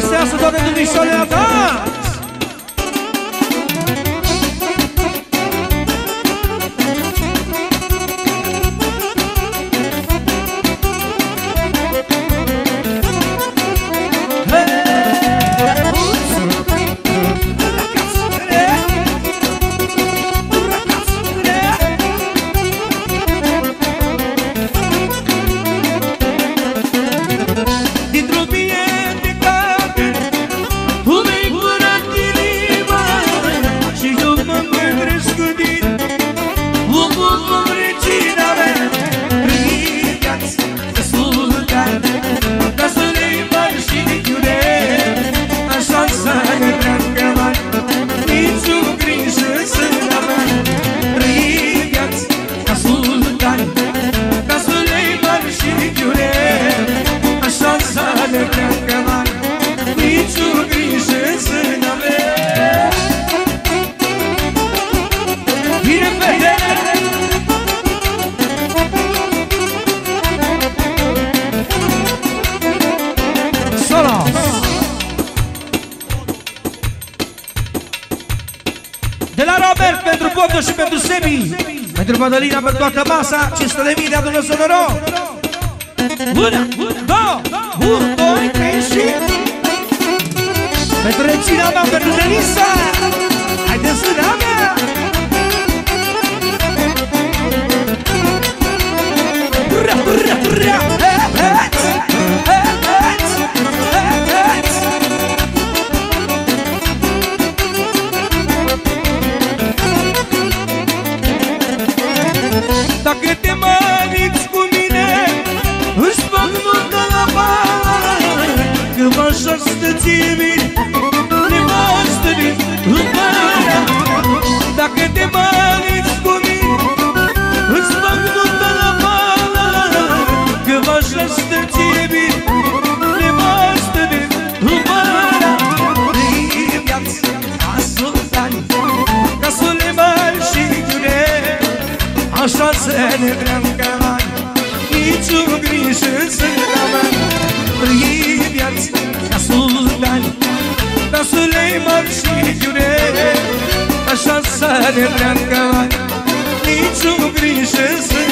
Creștească toate Dumnezeu ta! Madalina pe toată masa 500 de mii de adună să noroc Una, două, unu, doi, trei și Pentru rețina mea, pentru Denisa. Haideți să mea hasta que ne vreau ca bani. Nici o grijă să n-am E viață ca sultani Dar Suleiman și Iure Așa să ne vreau ca bani. Nici o grijă să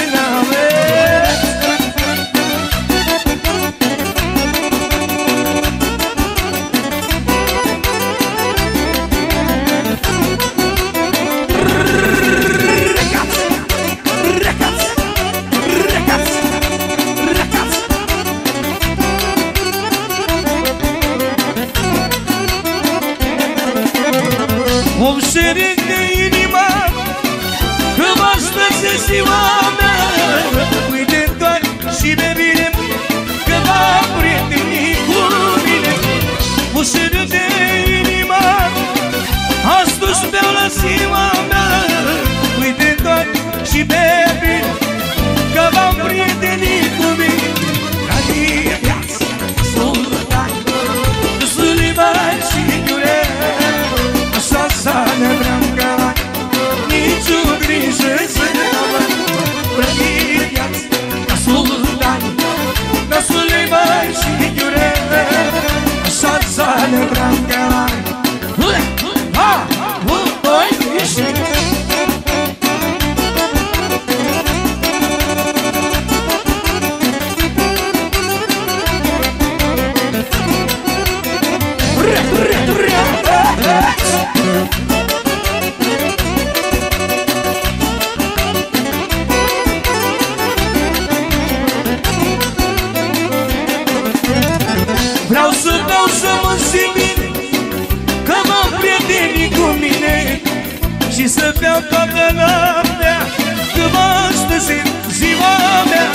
inima Că mă strânse ziua mea. Uite doar și de bine Că m-am prietenit cu mine. Ușină de inima Astăzi beau la ziua mea. Uite doar și de Și să beau toată noaptea Că mă astăzi ziua mea.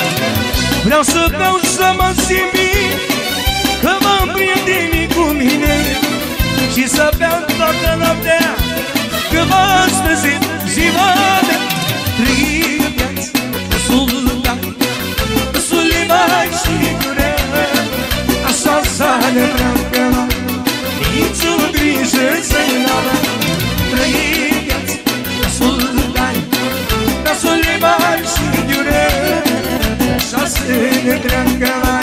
Vreau să beau să mă simt Că mă prieteni cu mine Și să beau toată noaptea Că mă astăzi ziua mea. Trigați, sultan, suliman și gure Așa s-a ветрянка на